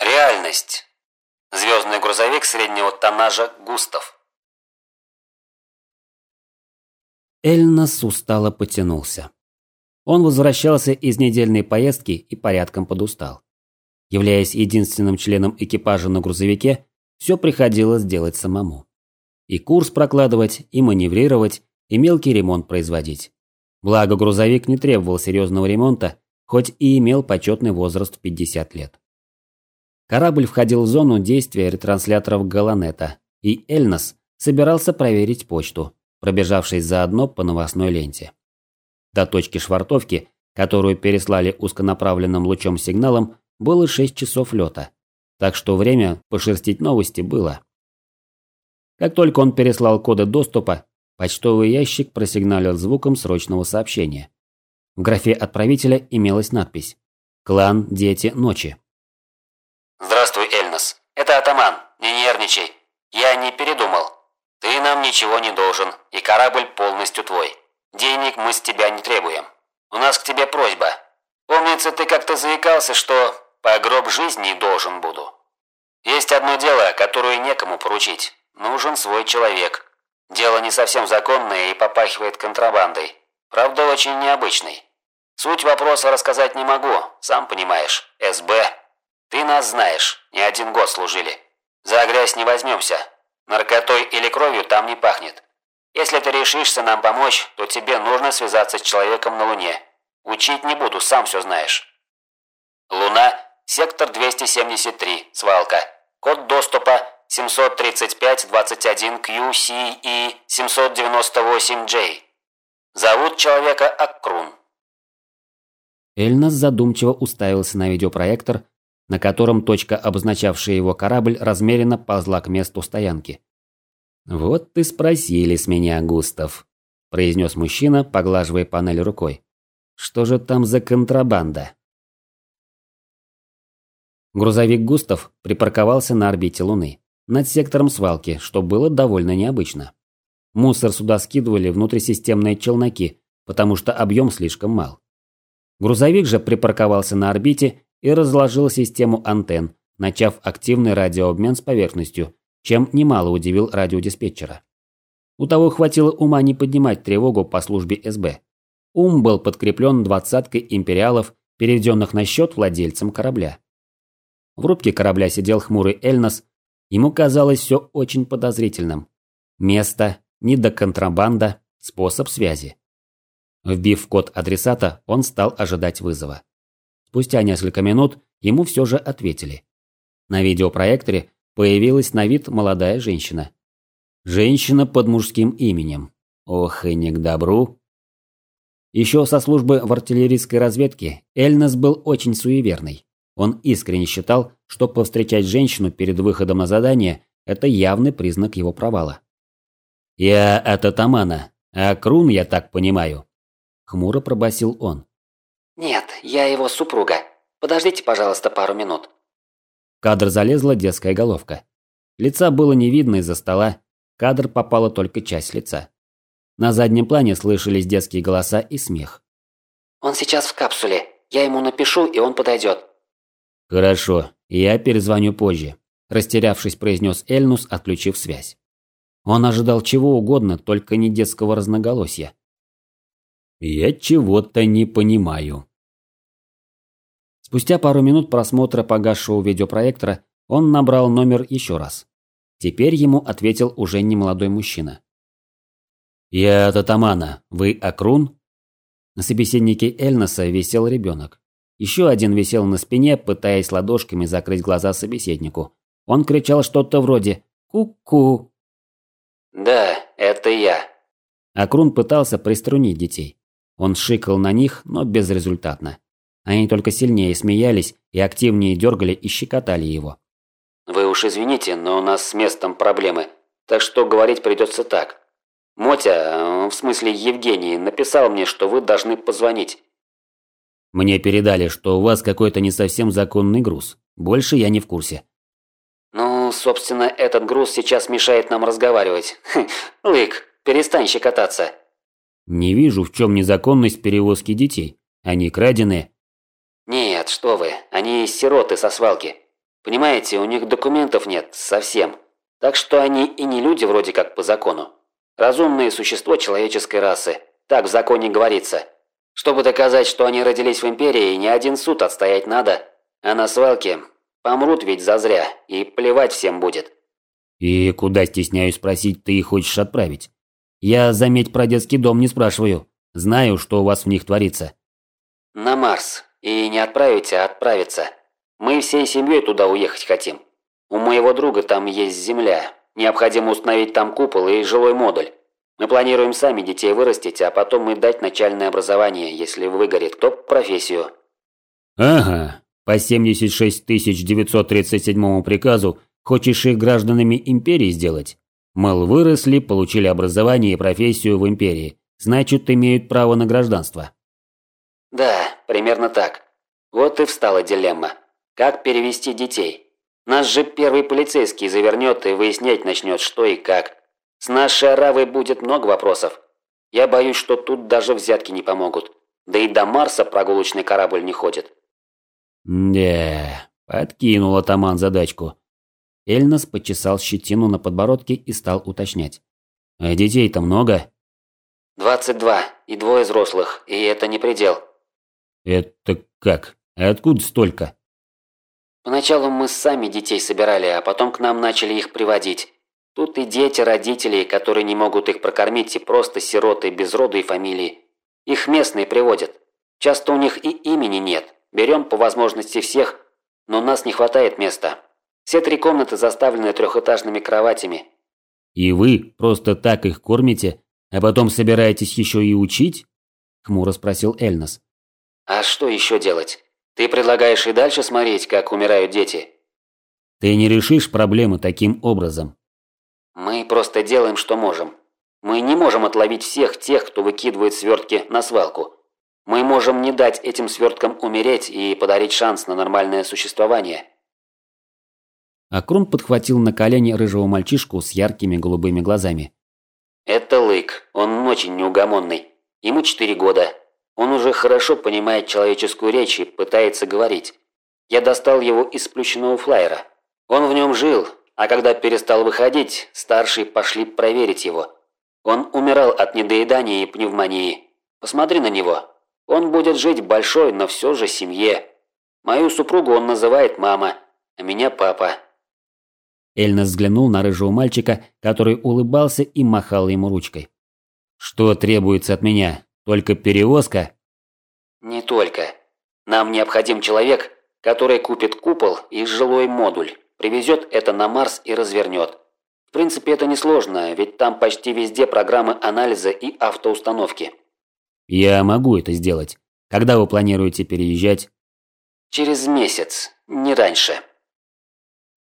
Реальность. Звездный грузовик среднего тоннажа «Густав». Эльнас устало потянулся. Он возвращался из недельной поездки и порядком подустал. Являясь единственным членом экипажа на грузовике, все приходилось делать самому. И курс прокладывать, и маневрировать, и мелкий ремонт производить. Благо грузовик не требовал серьезного ремонта, хоть и имел почетный возраст в 50 лет. Корабль входил в зону действия ретрансляторов Галанета, и Эльнос собирался проверить почту, пробежавшись заодно по новостной ленте. До точки швартовки, которую переслали узконаправленным лучом сигналом, было 6 часов лета, так что время пошерстить новости было. Как только он переслал коды доступа, почтовый ящик просигналил звуком срочного сообщения. В графе отправителя имелась надпись «Клан Дети Ночи». Это Атаман. Не нервничай. Я не передумал. Ты нам ничего не должен, и корабль полностью твой. Денег мы с тебя не требуем. У нас к тебе просьба. Помнится, ты как-то заикался, что по гроб жизни должен буду. Есть одно дело, которое некому поручить. Нужен свой человек. Дело не совсем законное и попахивает контрабандой. Правда, очень необычный. Суть вопроса рассказать не могу, сам понимаешь. СБ ты нас знаешь, не один год служили. За грязь не возьмемся. Наркотой или кровью там не пахнет. Если ты решишься нам помочь, то тебе нужно связаться с человеком на Луне. Учить не буду, сам все знаешь. Луна, сектор 273, свалка. Код доступа 735-21-QCE 798J. Зовут человека Аккрун. Эльнас задумчиво уставился на видеопроектор, на котором точка, обозначавшая его корабль, размеренно ползла к месту стоянки. «Вот ты спросили с меня, Густав», – произнес мужчина, поглаживая панель рукой. «Что же там за контрабанда?» Грузовик Густав припарковался на орбите Луны, над сектором свалки, что было довольно необычно. Мусор сюда скидывали внутрисистемные челноки, потому что объем слишком мал. Грузовик же припарковался на орбите и разложил систему антенн, начав активный радиообмен с поверхностью, чем немало удивил радиодиспетчера. У того хватило ума не поднимать тревогу по службе СБ. Ум был подкреплен двадцаткой империалов, переведенных на счет владельцам корабля. В рубке корабля сидел хмурый Эльнос. Ему казалось все очень подозрительным. Место, недоконтрабанда, способ связи. Вбив код адресата, он стал ожидать вызова. Спустя несколько минут ему все же ответили. На видеопроекторе появилась на вид молодая женщина. Женщина под мужским именем. Ох и не к добру. Еще со службы в артиллерийской разведке Эльнес был очень суеверный. Он искренне считал, что повстречать женщину перед выходом на задание – это явный признак его провала. «Я от Атамана, а Крун, я так понимаю», – хмуро пробасил он. «Нет, я его супруга. Подождите, пожалуйста, пару минут». В кадр залезла детская головка. Лица было не видно из-за стола, в кадр попала только часть лица. На заднем плане слышались детские голоса и смех. «Он сейчас в капсуле. Я ему напишу, и он подойдет». «Хорошо, я перезвоню позже», – растерявшись, произнес Эльнус, отключив связь. Он ожидал чего угодно, только не детского разноголосия. «Я чего-то не понимаю», Спустя пару минут просмотра погасшего видеопроектора он набрал номер еще раз. Теперь ему ответил уже немолодой мужчина. «Я от Атамана. Вы Акрун?» На собеседнике Эльноса висел ребенок. Еще один висел на спине, пытаясь ладошками закрыть глаза собеседнику. Он кричал что-то вроде «Ку-ку». «Да, это я». Акрун пытался приструнить детей. Он шикал на них, но безрезультатно. Они только сильнее смеялись и активнее дергали и щекотали его. «Вы уж извините, но у нас с местом проблемы, так что говорить придется так. Мотя, в смысле Евгений, написал мне, что вы должны позвонить». «Мне передали, что у вас какой-то не совсем законный груз. Больше я не в курсе». «Ну, собственно, этот груз сейчас мешает нам разговаривать. Хм, Лык, перестань щекотаться». «Не вижу, в чем незаконность перевозки детей. Они краденые». «Нет, что вы, они сироты со свалки. Понимаете, у них документов нет совсем. Так что они и не люди вроде как по закону. Разумное существо человеческой расы. Так в законе говорится. Чтобы доказать, что они родились в Империи, ни один суд отстоять надо. А на свалке помрут ведь зазря, и плевать всем будет. И куда, стесняюсь спросить, ты их хочешь отправить? Я, заметь, про детский дом не спрашиваю. Знаю, что у вас в них творится. На Марс. И не отправить, а отправиться. Мы всей семьей туда уехать хотим. У моего друга там есть земля. Необходимо установить там купол и жилой модуль. Мы планируем сами детей вырастить, а потом и дать начальное образование, если выгорит кто профессию. Ага. По 76 937 приказу хочешь их гражданами империи сделать? Мол, выросли, получили образование и профессию в империи. Значит, имеют право на гражданство. Да, примерно так. Вот и встала дилемма. Как перевести детей? Нас же первый полицейский завернет и выяснять начнет, что и как. С нашей аравой будет много вопросов. Я боюсь, что тут даже взятки не помогут. Да и до Марса прогулочный корабль не ходит. Да, подкинул атаман задачку. Эльнос почесал щетину на подбородке и стал уточнять. А детей-то много? «Двадцать два, и двое взрослых, и это не предел». «Это как? Откуда столько?» Поначалу мы сами детей собирали, а потом к нам начали их приводить. Тут и дети родителей, которые не могут их прокормить, и просто сироты без рода и фамилии. Их местные приводят. Часто у них и имени нет. Берем по возможности всех, но у нас не хватает места. Все три комнаты заставлены трехэтажными кроватями. И вы просто так их кормите, а потом собираетесь еще и учить? Хмуро спросил Эльнос. А что еще делать? Ты предлагаешь и дальше смотреть, как умирают дети? Ты не решишь проблемы таким образом. Мы просто делаем, что можем. Мы не можем отловить всех тех, кто выкидывает свертки на свалку. Мы можем не дать этим сверткам умереть и подарить шанс на нормальное существование. Акрон подхватил на колени рыжего мальчишку с яркими голубыми глазами. Это Лык, он очень неугомонный. Ему четыре года, он уже хорошо понимает человеческую речь и пытается говорить. Я достал его из сплющенного флайера. Он в нем жил, а когда перестал выходить, старшие пошли проверить его. Он умирал от недоедания и пневмонии. Посмотри на него. Он будет жить большой, но все же семье. Мою супругу он называет мама, а меня папа. Эльнас взглянул на рыжего мальчика, который улыбался и махал ему ручкой. «Что требуется от меня? Только перевозка? Не только. Нам необходим человек, который купит купол и жилой модуль, привезет это на Марс и развернет. В принципе, это несложно, ведь там почти везде программы анализа и автоустановки. Я могу это сделать. Когда вы планируете переезжать? Через месяц, не раньше.